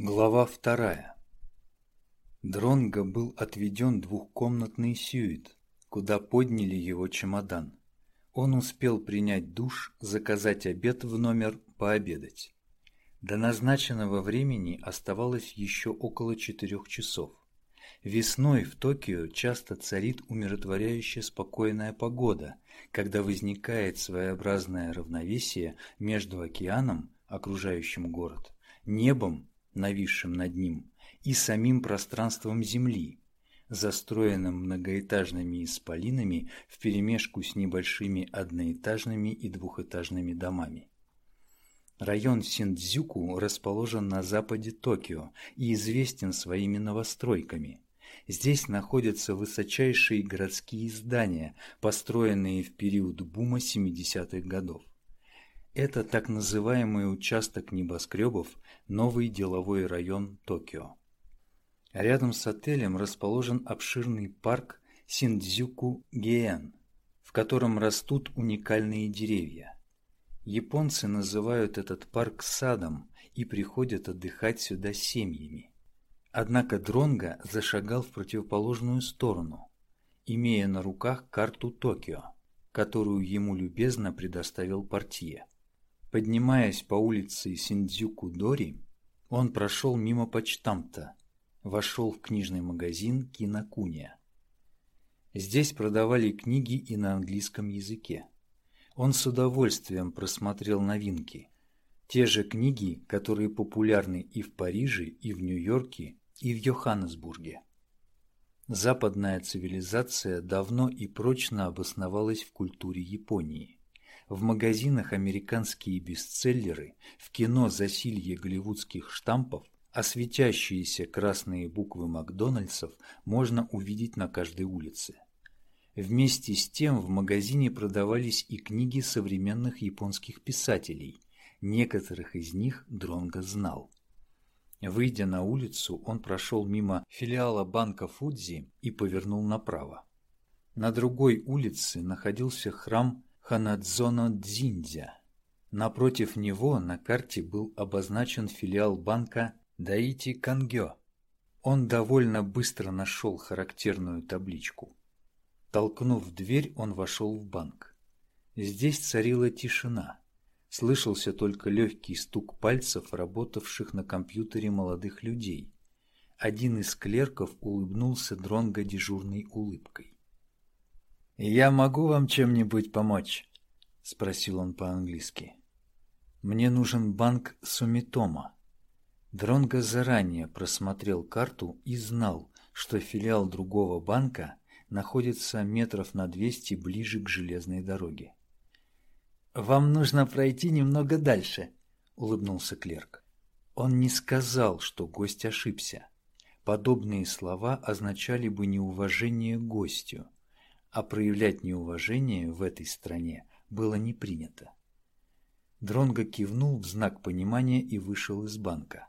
Глава вторая. Дронго был отведен двухкомнатный сюит, куда подняли его чемодан. Он успел принять душ, заказать обед в номер, пообедать. До назначенного времени оставалось еще около четырех часов. Весной в Токио часто царит умиротворяющая спокойная погода, когда возникает своеобразное равновесие между океаном, окружающим город, небом, нависшим над ним, и самим пространством Земли, застроенным многоэтажными исполинами вперемешку с небольшими одноэтажными и двухэтажными домами. Район Синдзюку расположен на западе Токио и известен своими новостройками. Здесь находятся высочайшие городские здания, построенные в период бума 70-х годов. Это так называемый участок небоскребов, новый деловой район Токио. Рядом с отелем расположен обширный парк Синдзюку-Геен, в котором растут уникальные деревья. Японцы называют этот парк садом и приходят отдыхать сюда семьями. Однако Дронга зашагал в противоположную сторону, имея на руках карту Токио, которую ему любезно предоставил портье. Поднимаясь по улице Синдзюку-Дори, он прошел мимо почтамта, вошел в книжный магазин Кинокуния. Здесь продавали книги и на английском языке. Он с удовольствием просмотрел новинки. Те же книги, которые популярны и в Париже, и в Нью-Йорке, и в Йоханнесбурге. Западная цивилизация давно и прочно обосновалась в культуре Японии. В магазинах американские бестселлеры, в кино засилье голливудских штампов, а светящиеся красные буквы Макдональдсов можно увидеть на каждой улице. Вместе с тем в магазине продавались и книги современных японских писателей. Некоторых из них Дронго знал. Выйдя на улицу, он прошел мимо филиала банка Фудзи и повернул направо. На другой улице находился храм Ханадзона Дзиндзя. Напротив него на карте был обозначен филиал банка Даити Кангё. Он довольно быстро нашел характерную табличку. Толкнув дверь, он вошел в банк. Здесь царила тишина. Слышался только легкий стук пальцев, работавших на компьютере молодых людей. Один из клерков улыбнулся дронго дежурной улыбкой. «Я могу вам чем-нибудь помочь?» — спросил он по-английски. «Мне нужен банк Сумитома». Дронго заранее просмотрел карту и знал, что филиал другого банка находится метров на двести ближе к железной дороге. «Вам нужно пройти немного дальше», — улыбнулся клерк. Он не сказал, что гость ошибся. Подобные слова означали бы неуважение гостю а проявлять неуважение в этой стране было не принято. Дронго кивнул в знак понимания и вышел из банка.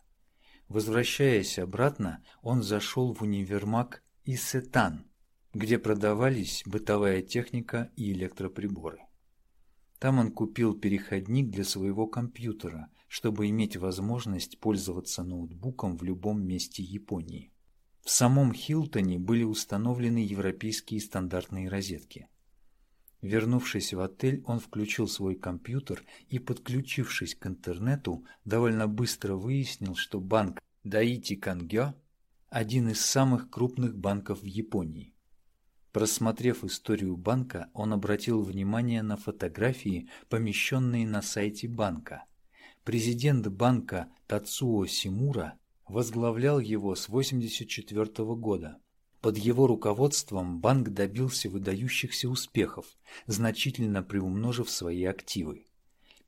Возвращаясь обратно, он зашел в универмаг Исетан, где продавались бытовая техника и электроприборы. Там он купил переходник для своего компьютера, чтобы иметь возможность пользоваться ноутбуком в любом месте Японии. В самом Хилтоне были установлены европейские стандартные розетки. Вернувшись в отель, он включил свой компьютер и, подключившись к интернету, довольно быстро выяснил, что банк Даити Кангё – один из самых крупных банков в Японии. Просмотрев историю банка, он обратил внимание на фотографии, помещенные на сайте банка. Президент банка Тацуо Симура возглавлял его с 1984 года. Под его руководством банк добился выдающихся успехов, значительно приумножив свои активы.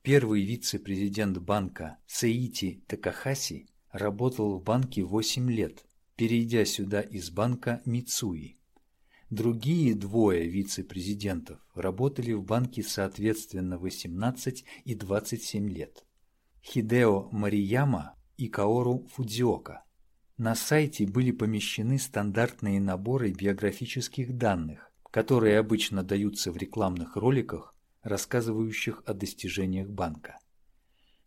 Первый вице-президент банка Сеити Такахаси работал в банке 8 лет, перейдя сюда из банка Мицуи. Другие двое вице-президентов работали в банке соответственно 18 и 27 лет. Хидео Марияма и Каору Фудзиока. На сайте были помещены стандартные наборы биографических данных, которые обычно даются в рекламных роликах, рассказывающих о достижениях банка.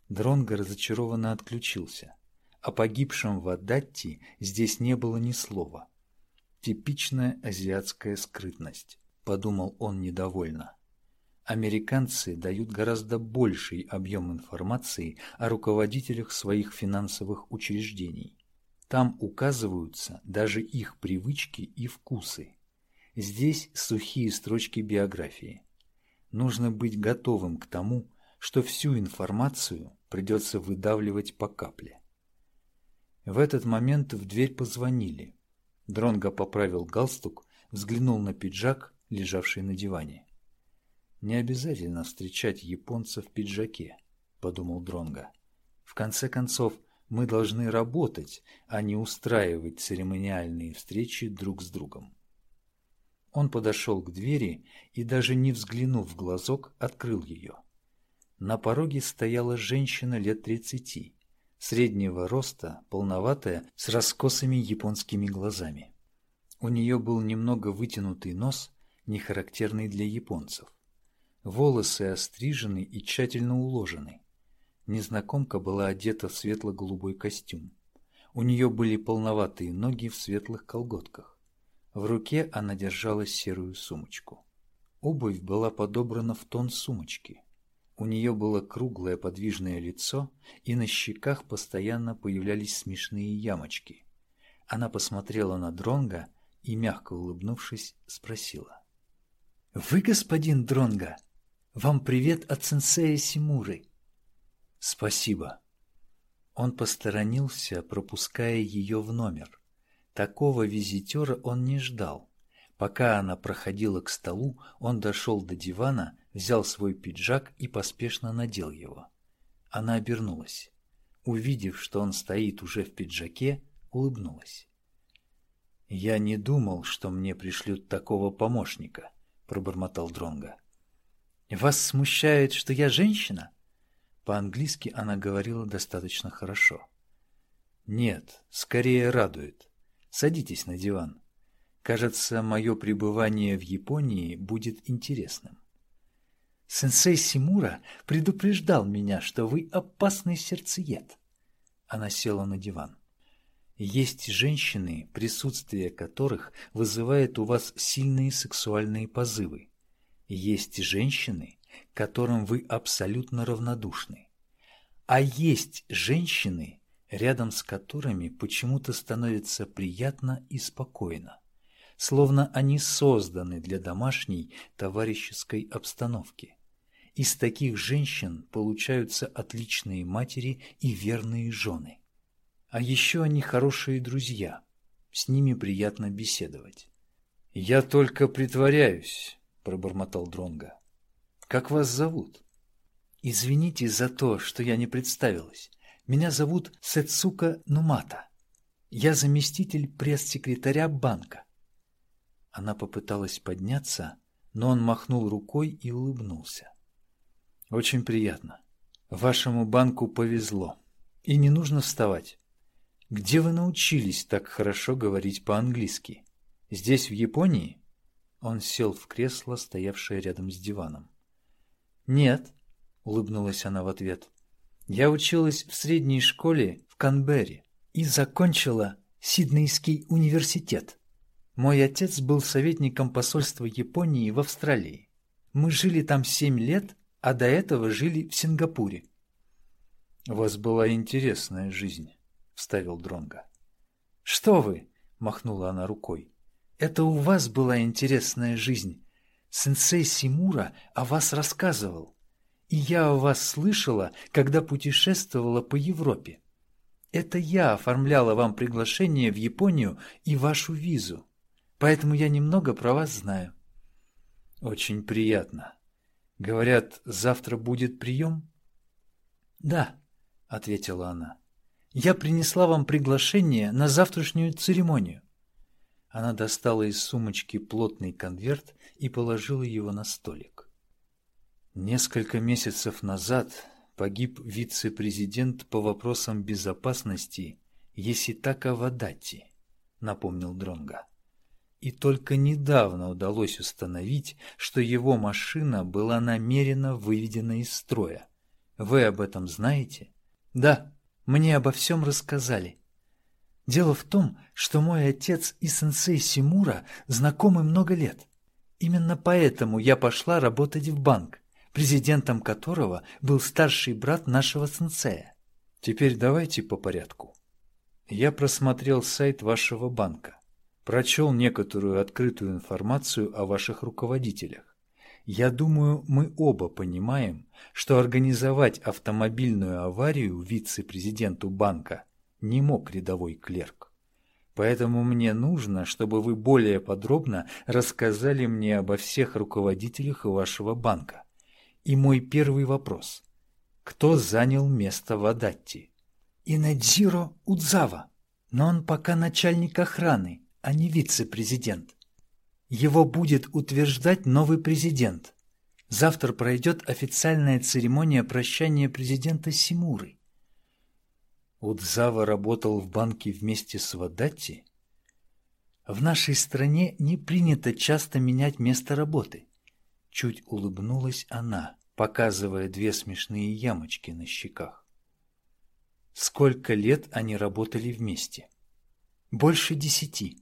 Дронго разочарованно отключился. О погибшем в Адатти здесь не было ни слова. Типичная азиатская скрытность, подумал он недовольно. Американцы дают гораздо больший объем информации о руководителях своих финансовых учреждений. Там указываются даже их привычки и вкусы. Здесь сухие строчки биографии. Нужно быть готовым к тому, что всю информацию придется выдавливать по капле. В этот момент в дверь позвонили. Дронго поправил галстук, взглянул на пиджак, лежавший на диване. «Не обязательно встречать японца в пиджаке», — подумал Дронго. «В конце концов, мы должны работать, а не устраивать церемониальные встречи друг с другом». Он подошел к двери и, даже не взглянув в глазок, открыл ее. На пороге стояла женщина лет тридцати, среднего роста, полноватая, с раскосыми японскими глазами. У нее был немного вытянутый нос, не характерный для японцев. Волосы острижены и тщательно уложены. Незнакомка была одета в светло-голубой костюм. У нее были полноватые ноги в светлых колготках. В руке она держала серую сумочку. Обувь была подобрана в тон сумочки. У нее было круглое подвижное лицо, и на щеках постоянно появлялись смешные ямочки. Она посмотрела на Дронга и, мягко улыбнувшись, спросила. «Вы господин Дронга? Вам привет от сенсея Симуры». «Спасибо». Он посторонился, пропуская ее в номер. Такого визитера он не ждал. Пока она проходила к столу, он дошел до дивана, взял свой пиджак и поспешно надел его. Она обернулась. Увидев, что он стоит уже в пиджаке, улыбнулась. «Я не думал, что мне пришлют такого помощника», — пробормотал Дронга. «Вас смущает, что я женщина?» По-английски она говорила достаточно хорошо. «Нет, скорее радует. Садитесь на диван. Кажется, мое пребывание в Японии будет интересным». Сенсей Симура предупреждал меня, что вы опасный сердцеед. Она села на диван. Есть женщины, присутствие которых вызывает у вас сильные сексуальные позывы. Есть женщины, которым вы абсолютно равнодушны. А есть женщины, рядом с которыми почему-то становится приятно и спокойно словно они созданы для домашней товарищеской обстановки. Из таких женщин получаются отличные матери и верные жены. А еще они хорошие друзья, с ними приятно беседовать. «Я только притворяюсь», — пробормотал Дронга. «Как вас зовут?» «Извините за то, что я не представилась. Меня зовут Сецука Нумата. Я заместитель пресс-секретаря банка. Она попыталась подняться, но он махнул рукой и улыбнулся. «Очень приятно. Вашему банку повезло. И не нужно вставать. Где вы научились так хорошо говорить по-английски? Здесь, в Японии?» Он сел в кресло, стоявшее рядом с диваном. «Нет», — улыбнулась она в ответ. «Я училась в средней школе в Канберре и закончила Сиднейский университет. Мой отец был советником посольства Японии в Австралии. Мы жили там семь лет, а до этого жили в Сингапуре. — У вас была интересная жизнь, — вставил Дронга. Что вы? — махнула она рукой. — Это у вас была интересная жизнь. Сенсей Симура о вас рассказывал. И я о вас слышала, когда путешествовала по Европе. Это я оформляла вам приглашение в Японию и вашу визу поэтому я немного про вас знаю. Очень приятно. Говорят, завтра будет прием? Да, ответила она. Я принесла вам приглашение на завтрашнюю церемонию. Она достала из сумочки плотный конверт и положила его на столик. Несколько месяцев назад погиб вице-президент по вопросам безопасности Еситака Вадати, напомнил Дронга и только недавно удалось установить, что его машина была намеренно выведена из строя. Вы об этом знаете? Да, Мне обо всем рассказали. Дело в том, что мой отец и сенсей Симура знакомы много лет. Именно поэтому я пошла работать в банк, президентом которого был старший брат нашего сенсея. Теперь давайте по порядку. Я просмотрел сайт вашего банка, прочел некоторую открытую информацию о ваших руководителях. Я думаю, мы оба понимаем, что организовать автомобильную аварию вице-президенту банка не мог рядовой клерк. Поэтому мне нужно, чтобы вы более подробно рассказали мне обо всех руководителях вашего банка. И мой первый вопрос. Кто занял место в Адатти? Инадзиро Удзава. Но он пока начальник охраны, а не вице-президент. Его будет утверждать новый президент. Завтра пройдет официальная церемония прощания президента Симуры. Удзава работал в банке вместе с Вадатти? В нашей стране не принято часто менять место работы. Чуть улыбнулась она, показывая две смешные ямочки на щеках. Сколько лет они работали вместе? Больше десяти.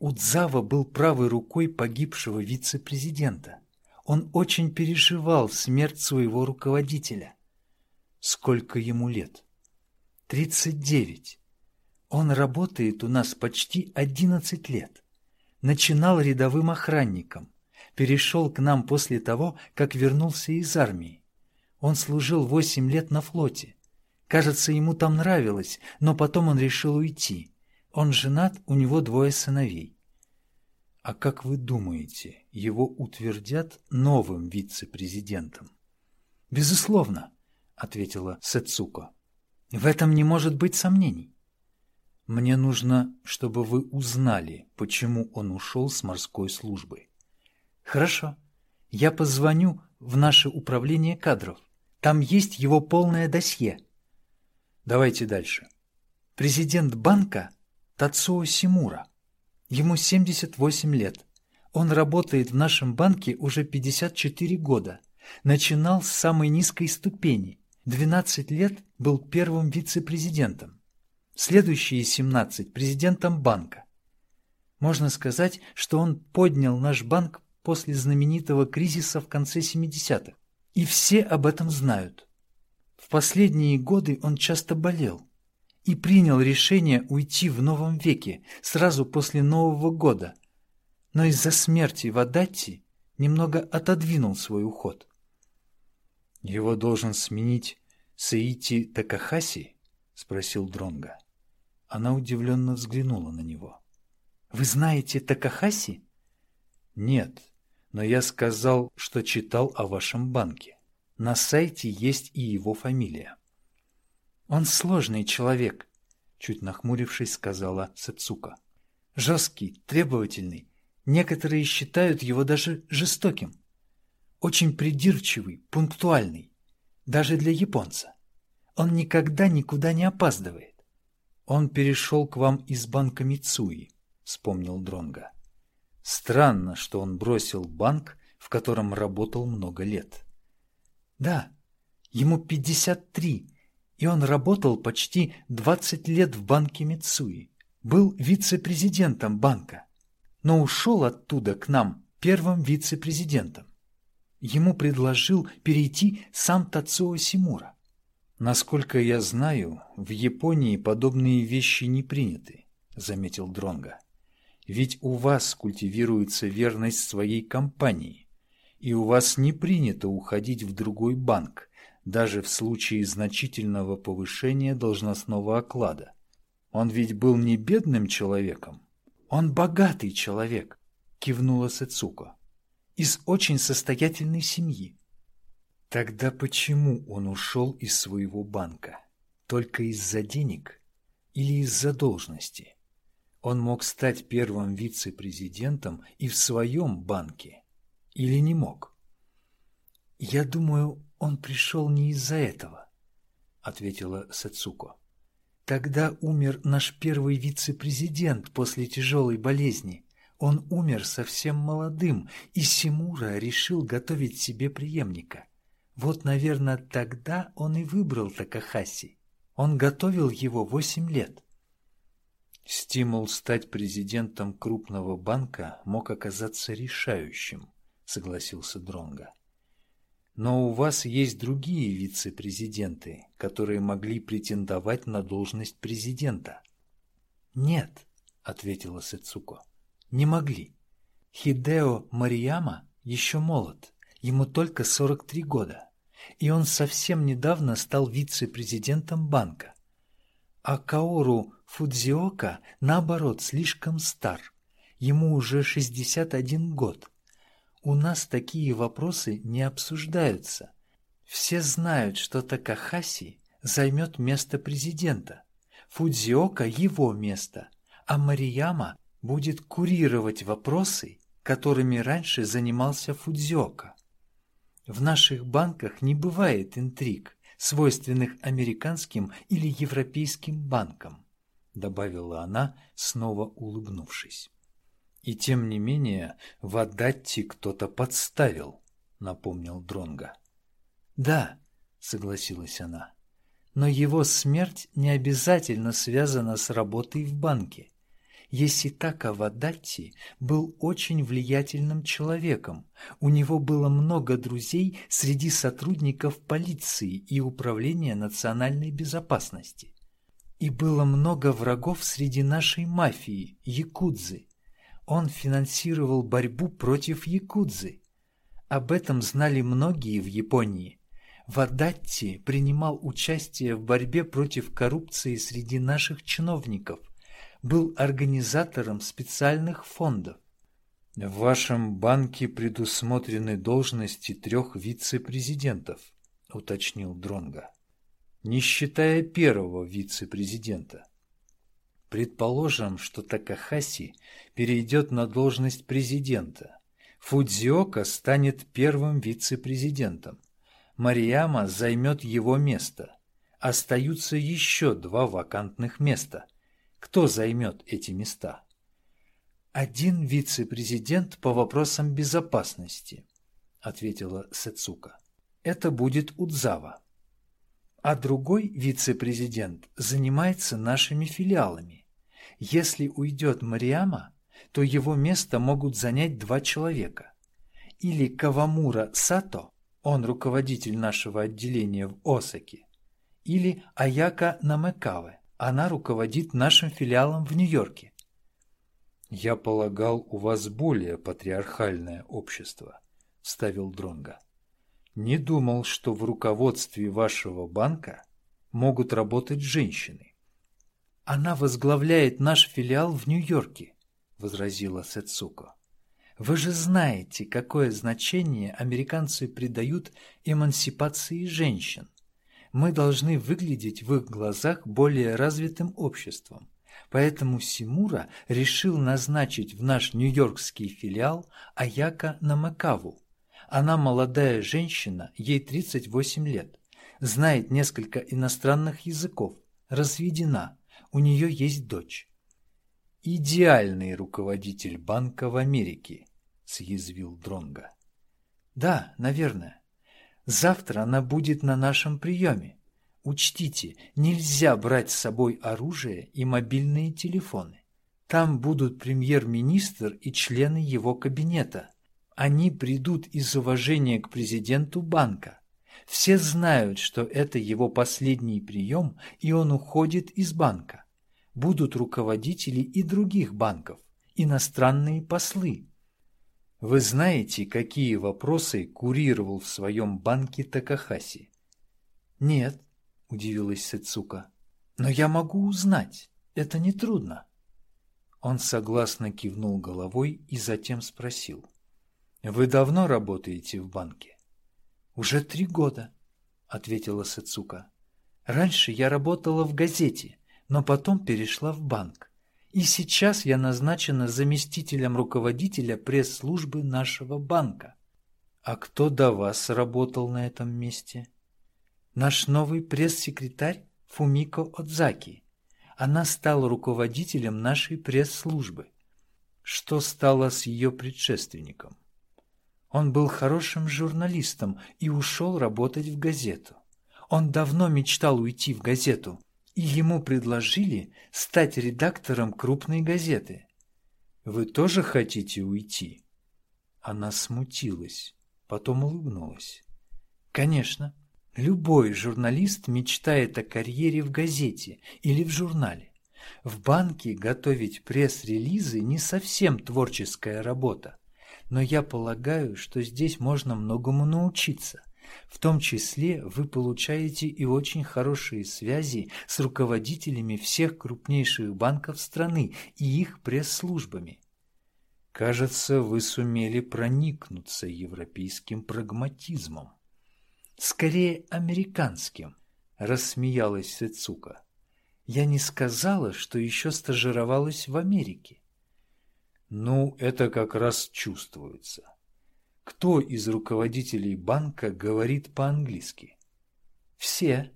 Удзава был правой рукой погибшего вице-президента. Он очень переживал смерть своего руководителя. Сколько ему лет? Тридцать девять. Он работает у нас почти одиннадцать лет. Начинал рядовым охранником. Перешел к нам после того, как вернулся из армии. Он служил восемь лет на флоте. Кажется, ему там нравилось, но потом он решил уйти. Он женат, у него двое сыновей. А как вы думаете, его утвердят новым вице-президентом? Безусловно, ответила Сэцуко. В этом не может быть сомнений. Мне нужно, чтобы вы узнали, почему он ушел с морской службы. Хорошо. Я позвоню в наше управление кадров. Там есть его полное досье. Давайте дальше. Президент банка Тацуо Симура. Ему 78 лет. Он работает в нашем банке уже 54 года. Начинал с самой низкой ступени. 12 лет был первым вице-президентом. Следующие 17 – президентом банка. Можно сказать, что он поднял наш банк после знаменитого кризиса в конце 70-х. И все об этом знают. В последние годы он часто болел и принял решение уйти в новом веке, сразу после Нового года, но из-за смерти Вадатти немного отодвинул свой уход. «Его должен сменить Саити Такахаси?» — спросил Дронга. Она удивленно взглянула на него. «Вы знаете Такахаси?» «Нет, но я сказал, что читал о вашем банке. На сайте есть и его фамилия». «Он сложный человек», — чуть нахмурившись, сказала Сацука. «Жесткий, требовательный. Некоторые считают его даже жестоким. Очень придирчивый, пунктуальный. Даже для японца. Он никогда никуда не опаздывает». «Он перешел к вам из банка Мицуи», — вспомнил Дронга. «Странно, что он бросил банк, в котором работал много лет». «Да, ему пятьдесят три» и он работал почти 20 лет в банке Мицуи. Был вице-президентом банка, но ушел оттуда к нам первым вице-президентом. Ему предложил перейти сам Тацуо Симура. Насколько я знаю, в Японии подобные вещи не приняты, заметил Дронга. Ведь у вас культивируется верность своей компании, и у вас не принято уходить в другой банк, даже в случае значительного повышения должностного оклада. Он ведь был не бедным человеком. Он богатый человек, кивнула Сэцуко. Из очень состоятельной семьи. Тогда почему он ушел из своего банка? Только из-за денег или из-за должности? Он мог стать первым вице-президентом и в своем банке. Или не мог? Я думаю, «Он пришел не из-за этого», — ответила Сацуко. «Тогда умер наш первый вице-президент после тяжелой болезни. Он умер совсем молодым, и Симура решил готовить себе преемника. Вот, наверное, тогда он и выбрал Такахаси. Он готовил его восемь лет. Стимул стать президентом крупного банка мог оказаться решающим, согласился Дронга. Но у вас есть другие вице-президенты, которые могли претендовать на должность президента. Нет, ответила Сецуко. Не могли. Хидео Марияма еще молод, ему только 43 года, и он совсем недавно стал вице-президентом банка. А Каору Фудзиока, наоборот, слишком стар. Ему уже 61 год. У нас такие вопросы не обсуждаются. Все знают, что Такахаси займет место президента. Фудзиока – его место, а Марияма будет курировать вопросы, которыми раньше занимался Фудзиока. В наших банках не бывает интриг, свойственных американским или европейским банкам добавила она, снова улыбнувшись. И тем не менее, в Адатти кто-то подставил, напомнил Дронга. Да, согласилась она. Но его смерть не обязательно связана с работой в банке. Еситака Вадатти был очень влиятельным человеком. У него было много друзей среди сотрудников полиции и Управления национальной безопасности. И было много врагов среди нашей мафии, якудзы. Он финансировал борьбу против якудзы. Об этом знали многие в Японии. Вадатти принимал участие в борьбе против коррупции среди наших чиновников, был организатором специальных фондов. В вашем банке предусмотрены должности трех вице-президентов, уточнил Дронга не считая первого вице-президента. Предположим, что Такахаси перейдет на должность президента. Фудзиока станет первым вице-президентом. Марияма займет его место. Остаются еще два вакантных места. Кто займет эти места? Один вице-президент по вопросам безопасности, ответила Сецука. Это будет Удзава а другой вице-президент занимается нашими филиалами. Если уйдет Мариама, то его место могут занять два человека. Или Кавамура Сато, он руководитель нашего отделения в Осаке, или Аяка Намекаве, она руководит нашим филиалом в Нью-Йорке. «Я полагал, у вас более патриархальное общество», — ставил Дронга. Не думал, что в руководстве вашего банка могут работать женщины. Она возглавляет наш филиал в Нью-Йорке, возразила Сецуко. Вы же знаете, какое значение американцы придают эмансипации женщин. Мы должны выглядеть в их глазах более развитым обществом. Поэтому Симура решил назначить в наш нью-йоркский филиал Аяка Намакаву, она молодая женщина, ей 38 лет, знает несколько иностранных языков, разведена, у нее есть дочь. «Идеальный руководитель банка в Америке», — съязвил Дронга. «Да, наверное. Завтра она будет на нашем приеме. Учтите, нельзя брать с собой оружие и мобильные телефоны. Там будут премьер-министр и члены его кабинета. Они придут из уважения к президенту банка. Все знают, что это его последний прием, и он уходит из банка. Будут руководители и других банков, иностранные послы. Вы знаете, какие вопросы курировал в своем банке Такахаси? Нет, удивилась Сецука. Но я могу узнать. Это нетрудно. Он согласно кивнул головой и затем спросил. Вы давно работаете в банке? Уже три года, ответила Сацука. Раньше я работала в газете, но потом перешла в банк. И сейчас я назначена заместителем руководителя пресс-службы нашего банка. А кто до вас работал на этом месте? Наш новый пресс-секретарь Фумико Отзаки. Она стала руководителем нашей пресс-службы. Что стало с ее предшественником? Он был хорошим журналистом и ушел работать в газету. Он давно мечтал уйти в газету, и ему предложили стать редактором крупной газеты. Вы тоже хотите уйти? Она смутилась, потом улыбнулась. Конечно, любой журналист мечтает о карьере в газете или в журнале. В банке готовить пресс-релизы не совсем творческая работа, но я полагаю, что здесь можно многому научиться. В том числе вы получаете и очень хорошие связи с руководителями всех крупнейших банков страны и их пресс-службами. Кажется, вы сумели проникнуться европейским прагматизмом. Скорее, американским, рассмеялась Сецука. Я не сказала, что еще стажировалась в Америке. Ну, это как раз чувствуется. Кто из руководителей банка говорит по-английски? Все,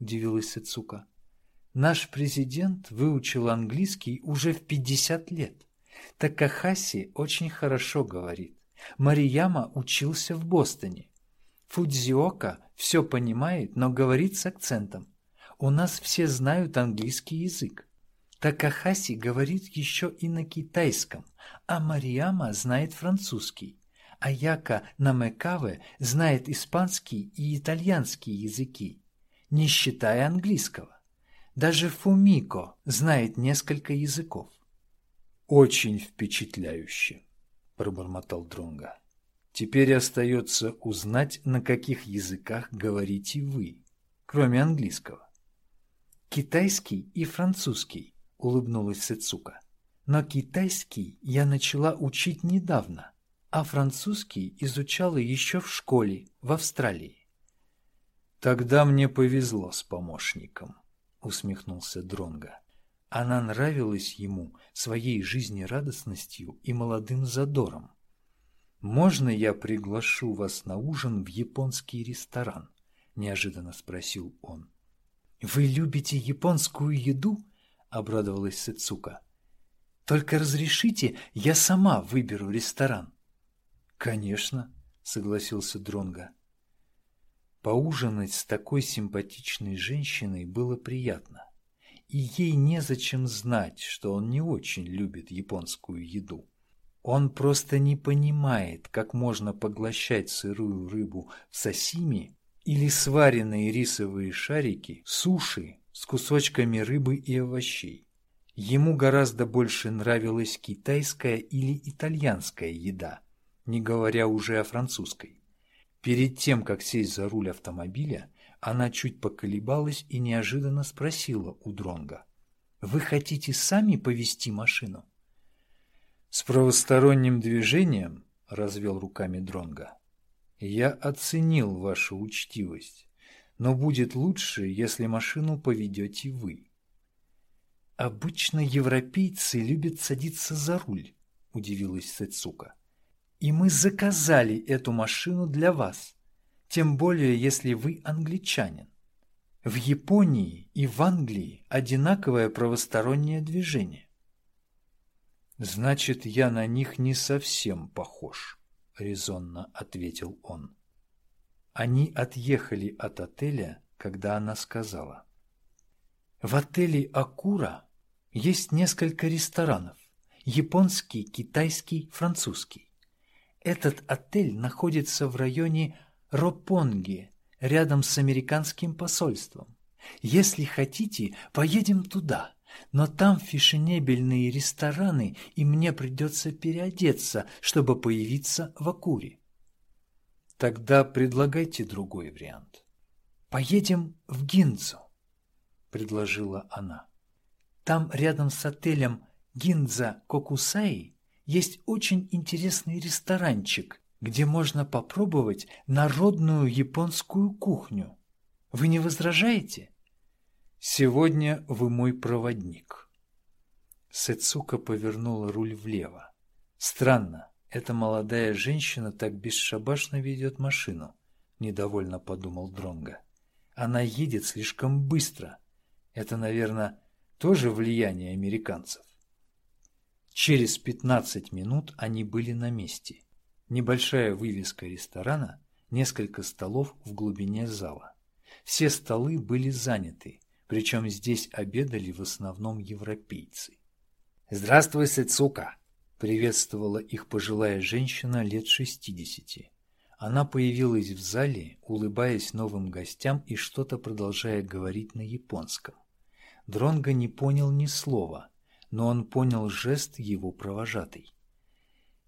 удивилась Сацука. Наш президент выучил английский уже в 50 лет. Такахаси очень хорошо говорит. Марияма учился в Бостоне. Фудзиока все понимает, но говорит с акцентом. У нас все знают английский язык. Такахаси говорит еще и на китайском, а Марияма знает французский. Аяка Намекаве знает испанский и итальянский языки, не считая английского. Даже Фумико знает несколько языков. «Очень впечатляюще», – пробормотал Дронга. «Теперь остается узнать, на каких языках говорите вы, кроме английского». «Китайский и французский», – улыбнулась Сецука. «Но китайский я начала учить недавно, а французский изучала еще в школе в Австралии». «Тогда мне повезло с помощником», – усмехнулся Дронга. Она нравилась ему своей жизнерадостностью и молодым задором. «Можно я приглашу вас на ужин в японский ресторан?» – неожиданно спросил он. «Вы любите японскую еду?» – обрадовалась Сыцука. «Только разрешите, я сама выберу ресторан». «Конечно», – согласился Дронга. Поужинать с такой симпатичной женщиной было приятно и ей незачем знать, что он не очень любит японскую еду. Он просто не понимает, как можно поглощать сырую рыбу в сосими или сваренные рисовые шарики, суши с кусочками рыбы и овощей. Ему гораздо больше нравилась китайская или итальянская еда, не говоря уже о французской. Перед тем, как сесть за руль автомобиля, она чуть поколебалась и неожиданно спросила у Дронга: «Вы хотите сами повести машину?» «С правосторонним движением», — развел руками Дронга. «Я оценил вашу учтивость, но будет лучше, если машину поведете вы». «Обычно европейцы любят садиться за руль», — удивилась Сэцука. «И мы заказали эту машину для вас тем более если вы англичанин. В Японии и в Англии одинаковое правостороннее движение. «Значит, я на них не совсем похож», — резонно ответил он. Они отъехали от отеля, когда она сказала. «В отеле «Акура» есть несколько ресторанов – японский, китайский, французский. Этот отель находится в районе Ропонги, рядом с американским посольством. Если хотите, поедем туда, но там фешенебельные рестораны, и мне придется переодеться, чтобы появиться в Акуре. Тогда предлагайте другой вариант. Поедем в Гинзу, предложила она. Там рядом с отелем Гинза Кокусаи есть очень интересный ресторанчик где можно попробовать народную японскую кухню. Вы не возражаете? Сегодня вы мой проводник. Сэцука повернула руль влево. Странно, эта молодая женщина так бесшабашно ведет машину, недовольно подумал Дронга. Она едет слишком быстро. Это, наверное, тоже влияние американцев. Через пятнадцать минут они были на месте. Небольшая вывеска ресторана, несколько столов в глубине зала. Все столы были заняты, причем здесь обедали в основном европейцы. «Здравствуй, Сэцука!» — приветствовала их пожилая женщина лет шестидесяти. Она появилась в зале, улыбаясь новым гостям и что-то продолжая говорить на японском. Дронго не понял ни слова, но он понял жест его провожатой.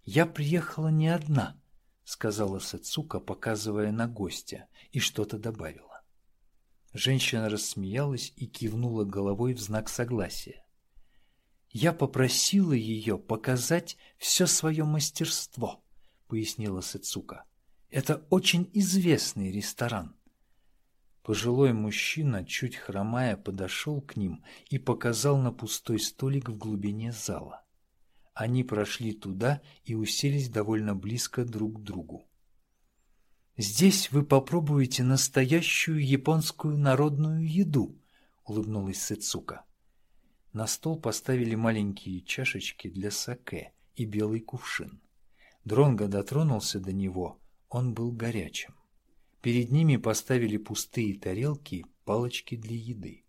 «Я приехала не одна», — сказала Сацука, показывая на гостя, и что-то добавила. Женщина рассмеялась и кивнула головой в знак согласия. «Я попросила ее показать все свое мастерство», — пояснила Сацука. «Это очень известный ресторан. Пожилой мужчина, чуть хромая, подошел к ним и показал на пустой столик в глубине зала. Они прошли туда и уселись довольно близко друг к другу. «Здесь вы попробуете настоящую японскую народную еду», — улыбнулась Сыцука. На стол поставили маленькие чашечки для саке и белый кувшин. Дронго дотронулся до него, он был горячим. Перед ними поставили пустые тарелки, палочки для еды.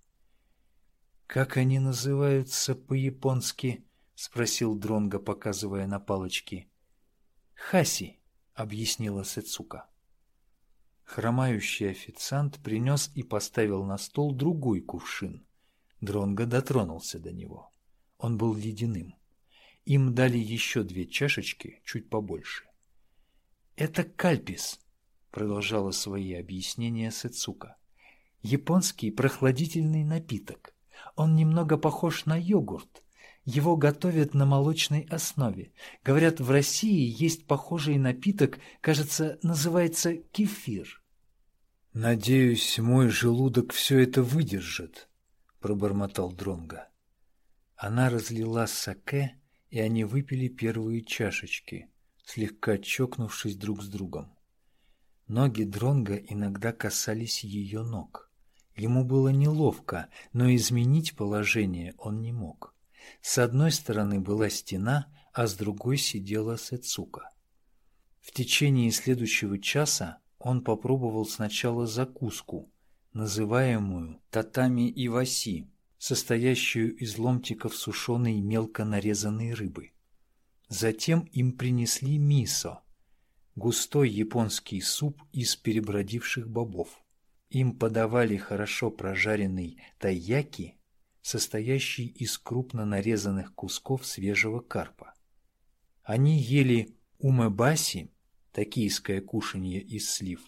«Как они называются по-японски?» — спросил Дронго, показывая на палочки. «Хаси», — объяснила Сэцука. Хромающий официант принес и поставил на стол другой кувшин. Дронго дотронулся до него. Он был ледяным. Им дали еще две чашечки, чуть побольше. «Это кальпис», продолжала свои объяснения Сэцука. Японский прохладительный напиток. Он немного похож на йогурт. Его готовят на молочной основе. Говорят, в России есть похожий напиток, кажется, называется кефир. «Надеюсь, мой желудок все это выдержит», — пробормотал Дронга. Она разлила саке, и они выпили первые чашечки, слегка чокнувшись друг с другом. Ноги Дронга иногда касались ее ног. Ему было неловко, но изменить положение он не мог. С одной стороны была стена, а с другой сидела Сэцука. В течение следующего часа он попробовал сначала закуску, называемую татами иваси, состоящую из ломтиков сушеной мелко нарезанной рыбы. Затем им принесли мисо, густой японский суп из перебродивших бобов. Им подавали хорошо прожаренный тайяки, состоящий из крупно нарезанных кусков свежего карпа. Они ели умебаси, токийское кушанье из слив,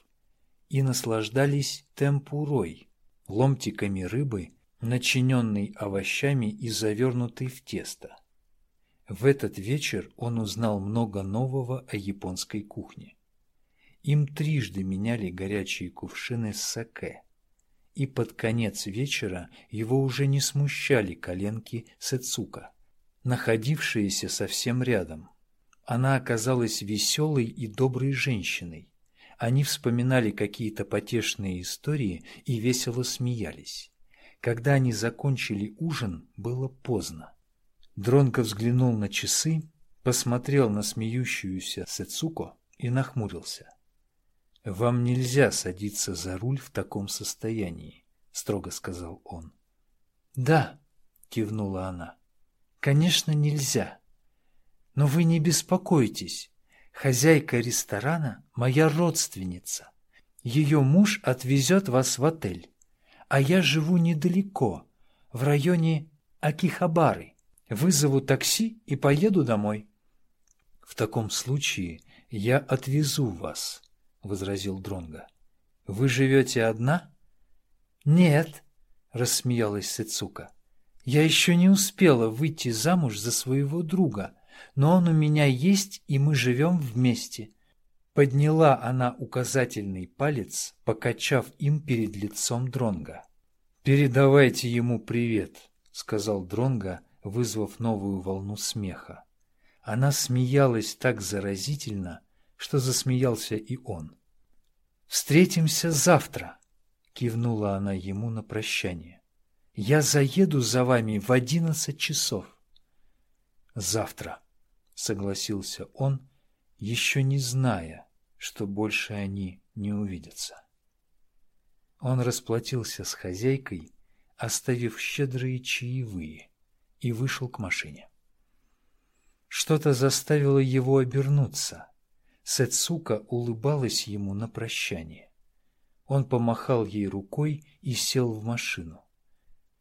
и наслаждались темпурой, ломтиками рыбы, начиненной овощами и завернутой в тесто. В этот вечер он узнал много нового о японской кухне. Им трижды меняли горячие кувшины с саке. И под конец вечера его уже не смущали коленки Сэцука, находившиеся совсем рядом. Она оказалась веселой и доброй женщиной. Они вспоминали какие-то потешные истории и весело смеялись. Когда они закончили ужин, было поздно. Дронко взглянул на часы, посмотрел на смеющуюся Сэцуко и нахмурился. «Вам нельзя садиться за руль в таком состоянии», — строго сказал он. «Да», — кивнула она, — «конечно, нельзя. Но вы не беспокойтесь. Хозяйка ресторана — моя родственница. Ее муж отвезет вас в отель. А я живу недалеко, в районе Акихабары. Вызову такси и поеду домой. — В таком случае я отвезу вас, — возразил Дронга. Вы живете одна? — Нет, — рассмеялась Сыцука. — Я еще не успела выйти замуж за своего друга, но он у меня есть, и мы живем вместе. Подняла она указательный палец, покачав им перед лицом Дронга. «Передавайте ему привет», — сказал Дронга, — вызвав новую волну смеха. Она смеялась так заразительно, что засмеялся и он. «Встретимся завтра!» — кивнула она ему на прощание. «Я заеду за вами в одиннадцать часов». «Завтра», — согласился он, еще не зная, что больше они не увидятся. Он расплатился с хозяйкой, оставив щедрые чаевые, и вышел к машине. Что-то заставило его обернуться. Сэцука улыбалась ему на прощание. Он помахал ей рукой и сел в машину.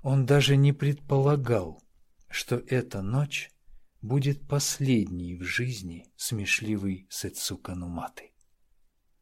Он даже не предполагал, что эта ночь будет последней в жизни смешливой Сэцука Нуматы.